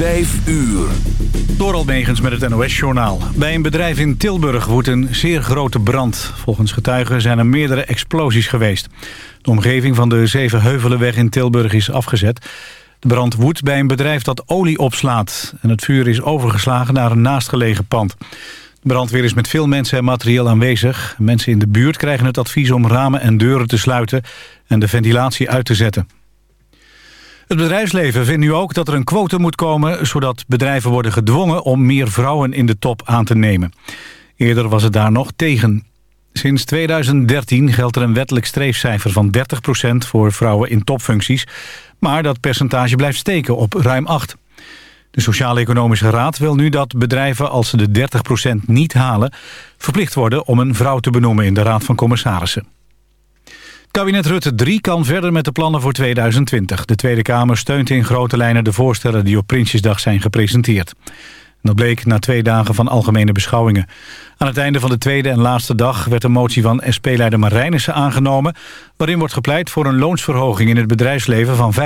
Vijf uur. Door Megens met het NOS-journaal. Bij een bedrijf in Tilburg woedt een zeer grote brand. Volgens getuigen zijn er meerdere explosies geweest. De omgeving van de Zevenheuvelenweg in Tilburg is afgezet. De brand woedt bij een bedrijf dat olie opslaat. En het vuur is overgeslagen naar een naastgelegen pand. De brandweer is met veel mensen en materieel aanwezig. Mensen in de buurt krijgen het advies om ramen en deuren te sluiten... en de ventilatie uit te zetten. Het bedrijfsleven vindt nu ook dat er een quote moet komen... zodat bedrijven worden gedwongen om meer vrouwen in de top aan te nemen. Eerder was het daar nog tegen. Sinds 2013 geldt er een wettelijk streefcijfer van 30% voor vrouwen in topfuncties. Maar dat percentage blijft steken op ruim 8. De Sociaal-Economische Raad wil nu dat bedrijven als ze de 30% niet halen... verplicht worden om een vrouw te benoemen in de Raad van Commissarissen. Kabinet Rutte 3 kan verder met de plannen voor 2020. De Tweede Kamer steunt in grote lijnen de voorstellen die op Prinsjesdag zijn gepresenteerd. dat bleek na twee dagen van algemene beschouwingen. Aan het einde van de tweede en laatste dag werd een motie van SP-leider Marijnissen aangenomen... waarin wordt gepleit voor een loonsverhoging in het bedrijfsleven van 5%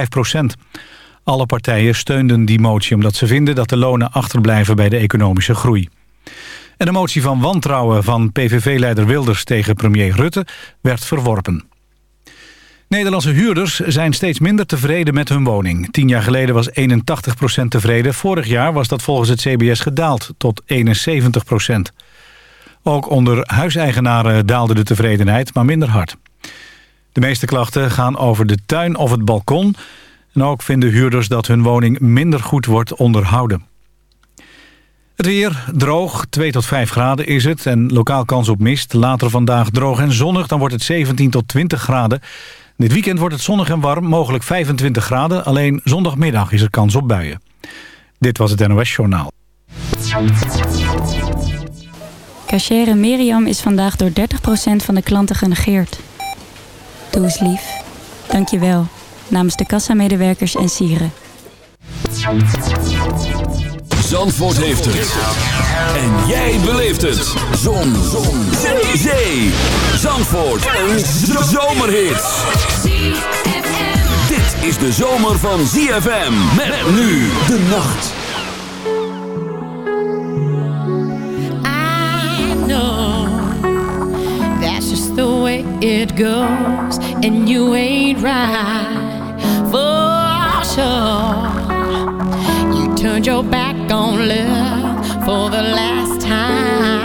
Alle partijen steunden die motie omdat ze vinden dat de lonen achterblijven bij de economische groei. En de motie van wantrouwen van PVV-leider Wilders tegen premier Rutte werd verworpen. Nederlandse huurders zijn steeds minder tevreden met hun woning. Tien jaar geleden was 81% tevreden. Vorig jaar was dat volgens het CBS gedaald tot 71% Ook onder huiseigenaren daalde de tevredenheid, maar minder hard. De meeste klachten gaan over de tuin of het balkon. En ook vinden huurders dat hun woning minder goed wordt onderhouden. Het weer droog, 2 tot 5 graden is het en lokaal kans op mist. Later vandaag droog en zonnig, dan wordt het 17 tot 20 graden. Dit weekend wordt het zonnig en warm, mogelijk 25 graden. Alleen zondagmiddag is er kans op buien. Dit was het NOS Journaal. Cachere Miriam is vandaag door 30% van de klanten genegeerd. Doe eens lief. Dank je wel. Namens de kassamedewerkers en sieren. Zandvoort heeft het. En jij beleeft het. Zon. Zon. Zee. Zee. Zandvoort. Een zomerhit. Dit is de zomer van ZFM. Met nu de nacht. I know. That's just the way it goes. And you ain't right. For sure. Turned your back on love for the last time.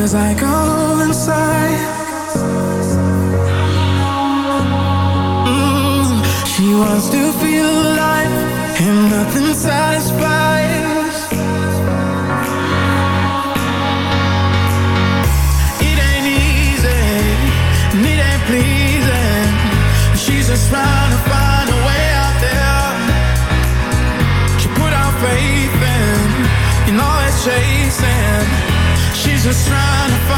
Feels like all inside. Mm, she wants to feel alive, and nothing satisfies. Jesus trying to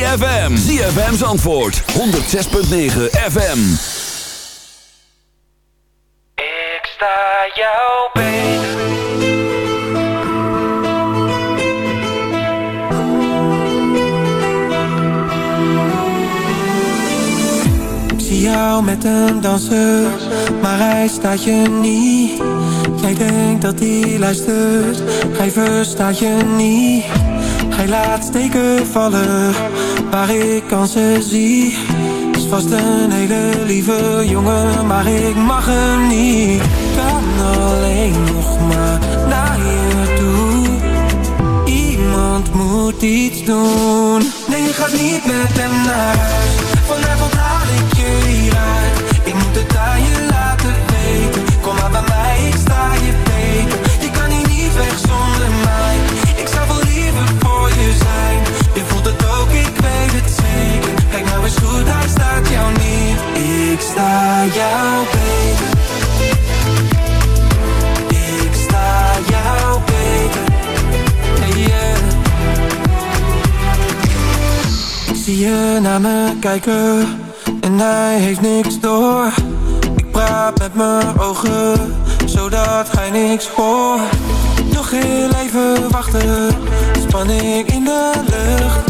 ZFM. ZFM's antwoord, 106.9 FM. Ik sta jou beter. Ik zie jou met een danser, maar hij staat je niet. Jij denkt dat hij luistert, hij verstaat je niet. Hij laat steken vallen, waar ik kansen zie. Is vast een hele lieve jongen, maar ik mag hem niet. Kan alleen nog maar naar je toe. Iemand moet iets doen. Nee, je gaat niet met hem naar huis. Sta jou. Ik sta jou. Ik zie je naar me kijken en hij heeft niks door. Ik praat met mijn ogen, zodat hij niks hoort. Nog heel even wachten, spanning in de lucht.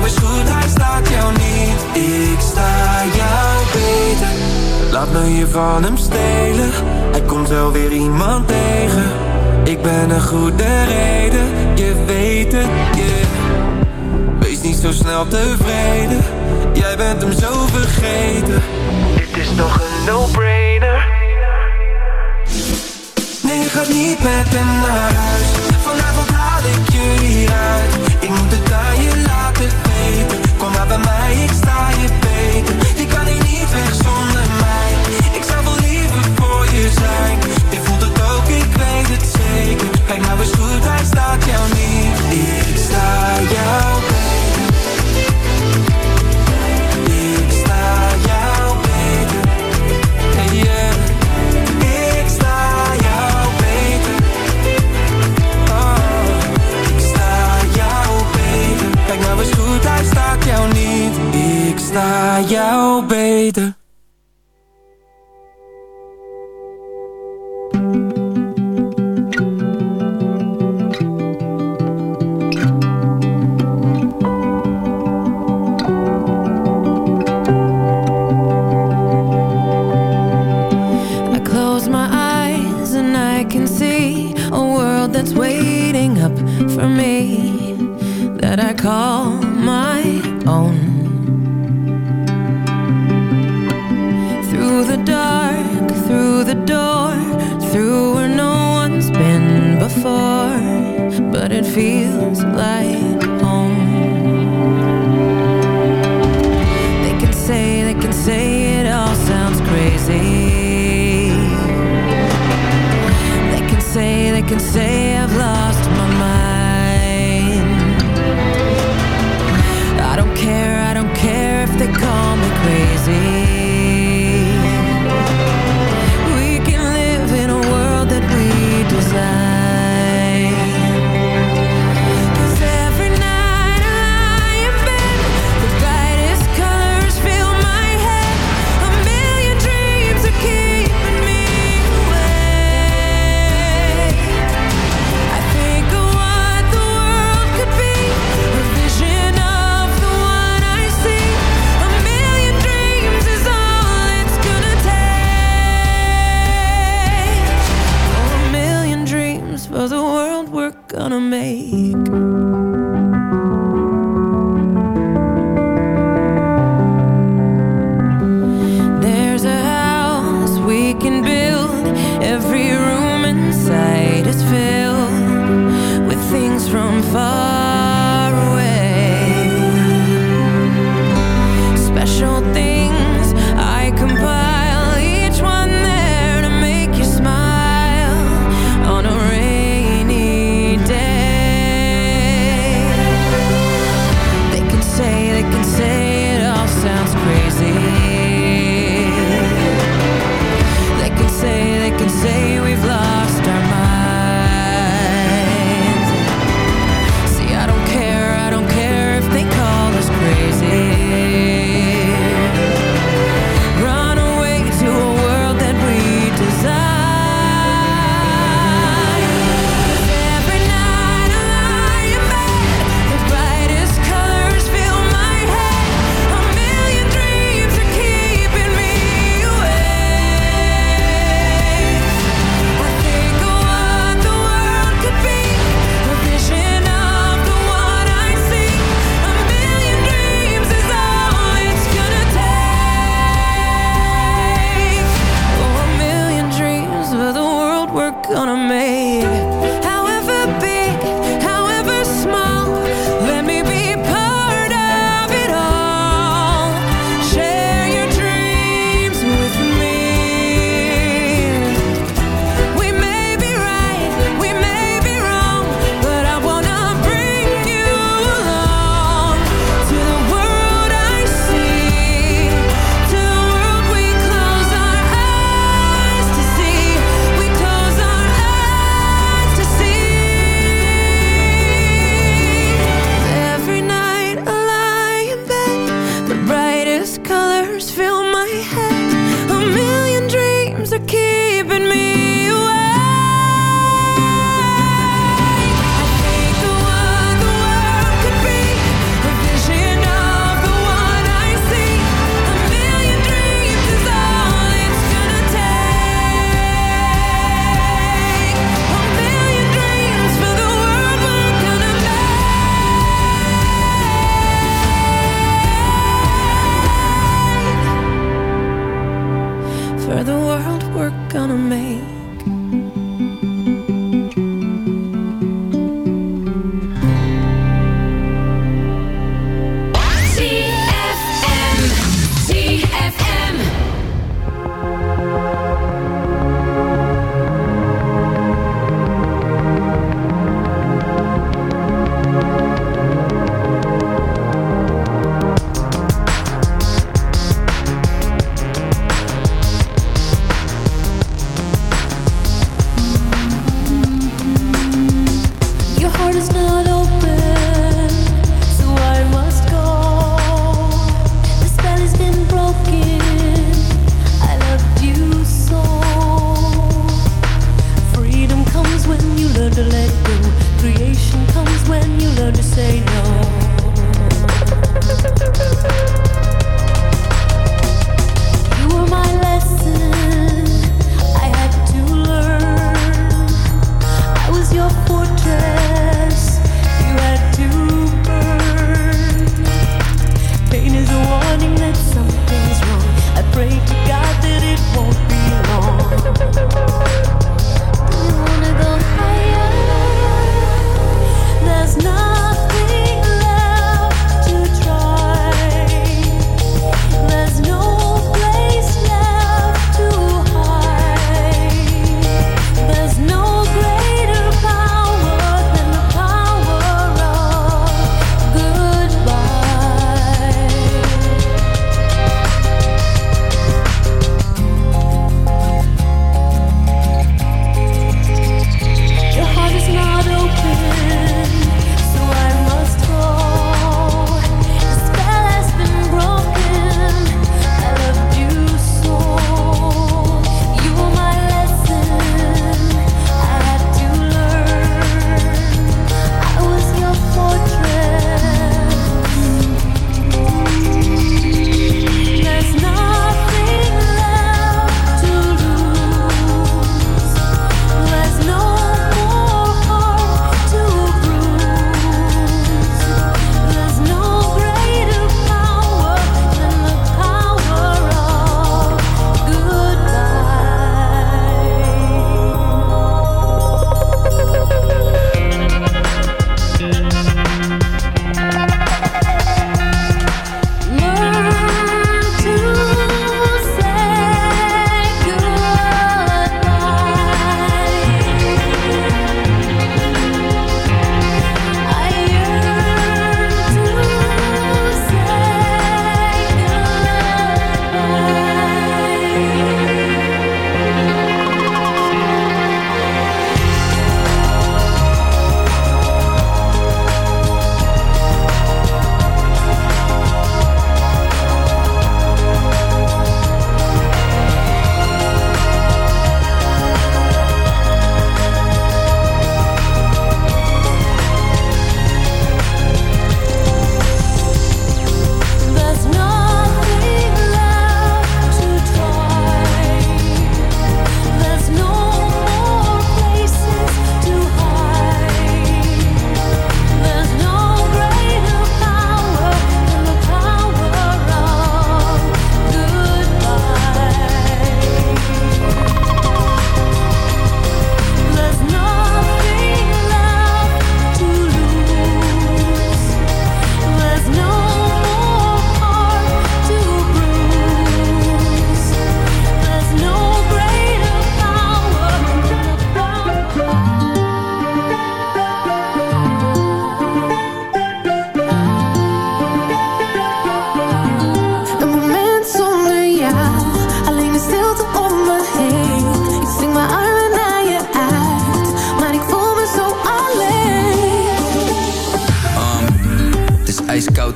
eens goed, hij staat jou niet. Ik sta jou beter. Laat me je van hem stelen. Hij komt wel weer iemand tegen. Ik ben een goede reden, je weet het, yeah. Wees niet zo snel tevreden, jij bent hem zo vergeten. Dit is toch een no-brainer. Gaat niet met hem naar huis. Vanavond haal ik je hieruit. Ik moet het aan je laten weten. Kom maar bij mij, ik sta je beter. Je kan hier niet weg zonder mij. Ik zou wel liever voor je zijn. Je voelt het ook, ik weet het zeker. Kijk nou eens goed, hij staat jou niet. Ik sta jou beter.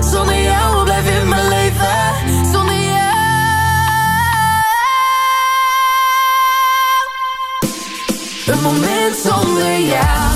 Zonder jou blijf in mijn leven. Zonder jou. Een moment zonder jou.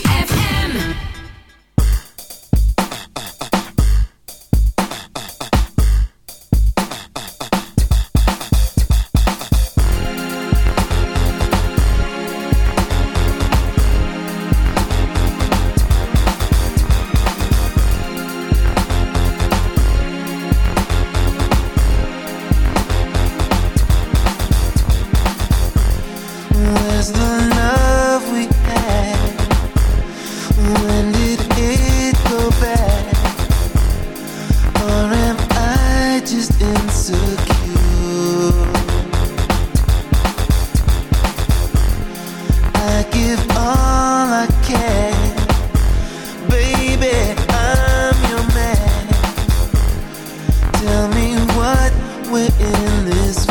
Tell me what we're in this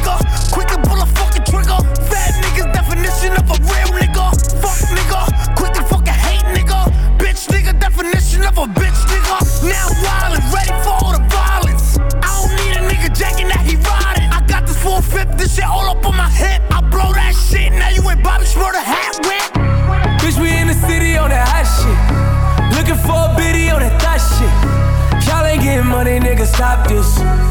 stop this.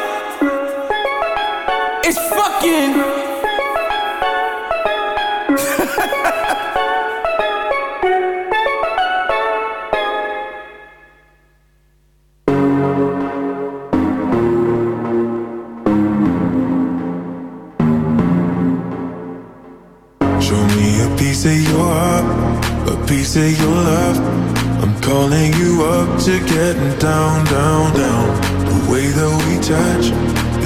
It's fucking. Show me a piece of your heart, a piece of your love. I'm calling you up to getting down, down, down. The way that we touch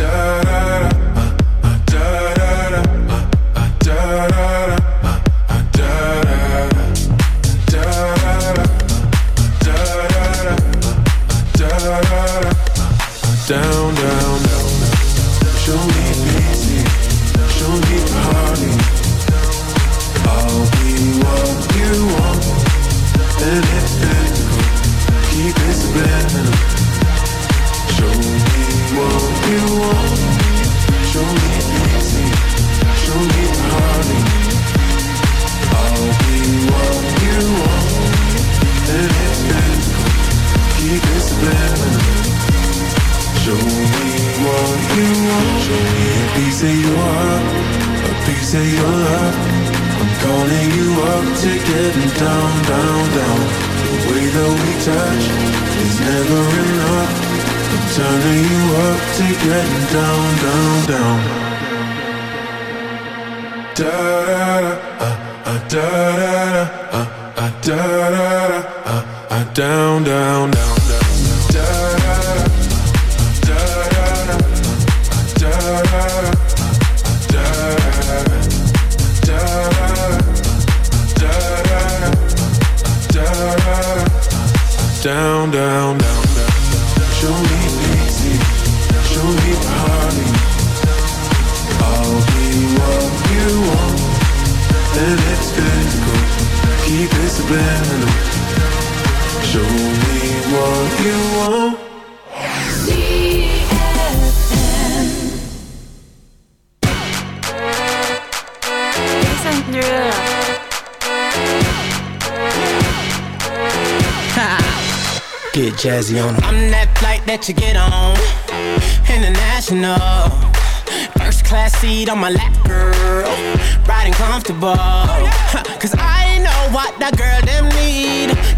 Da da da,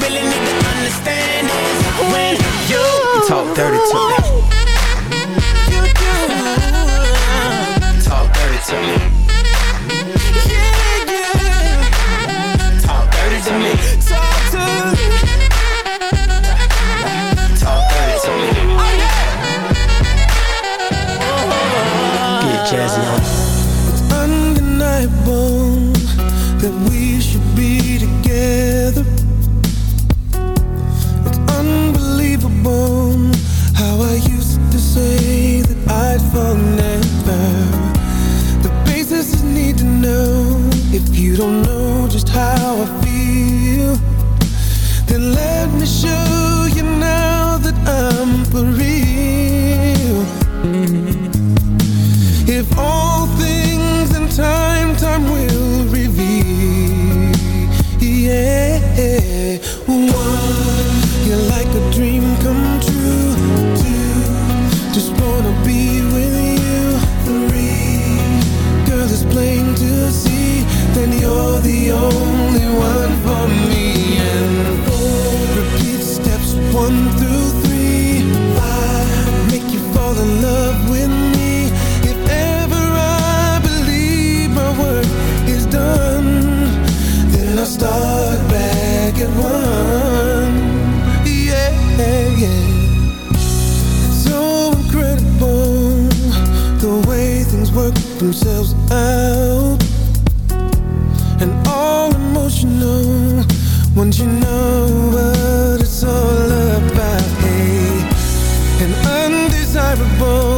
Really need to understand is when you, talk dirty to me. Themselves out, and all emotional once you know what it's all about. Hey, and undesirable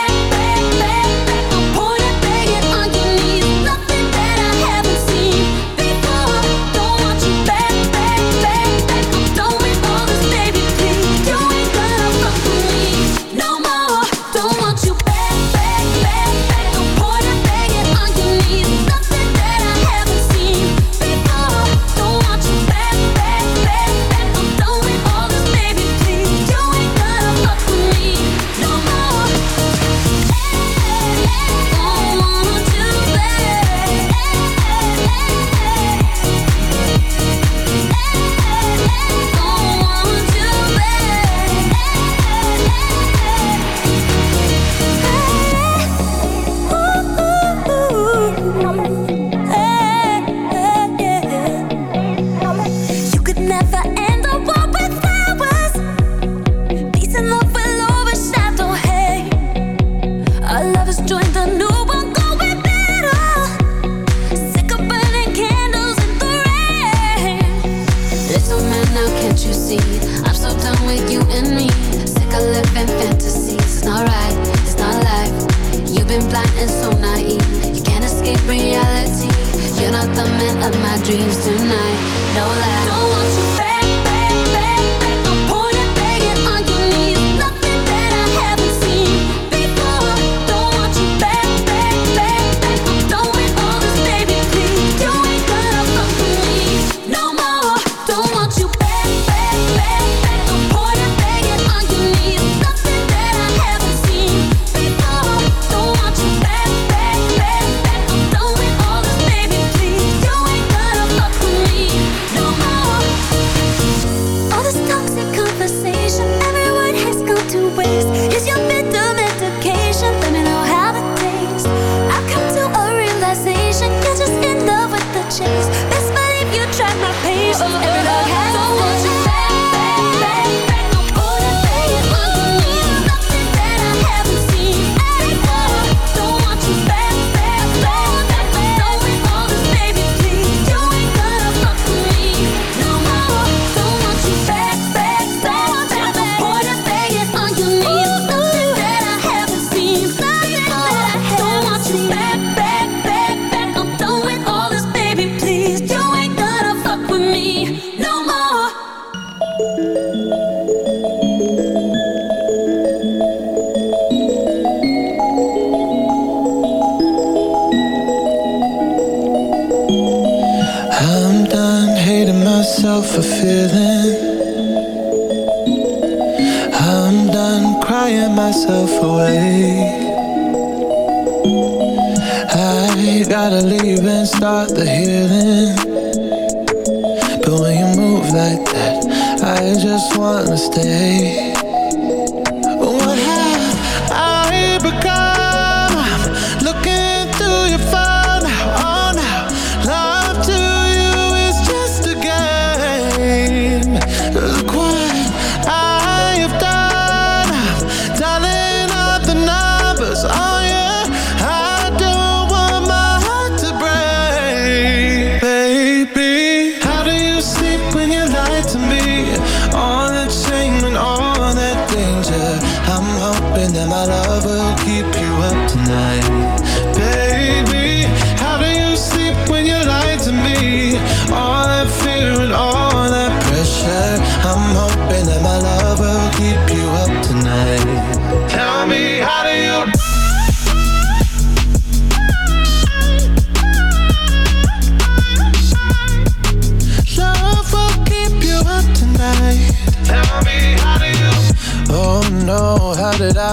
cause I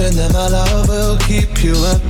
Spending my love will keep you up.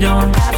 don't have